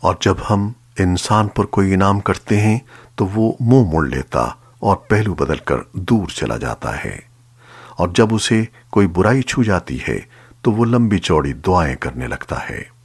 اور جب ہم انسان پر کوئی انعام کرتے ہیں تو وہ منہ موڑ لیتا اور پہلو بدل کر دور چلا جاتا ہے۔ اور جب اسے کوئی برائی چھو جاتی ہے تو وہ لمبی چوڑی دعائیں کرنے لگتا ہے۔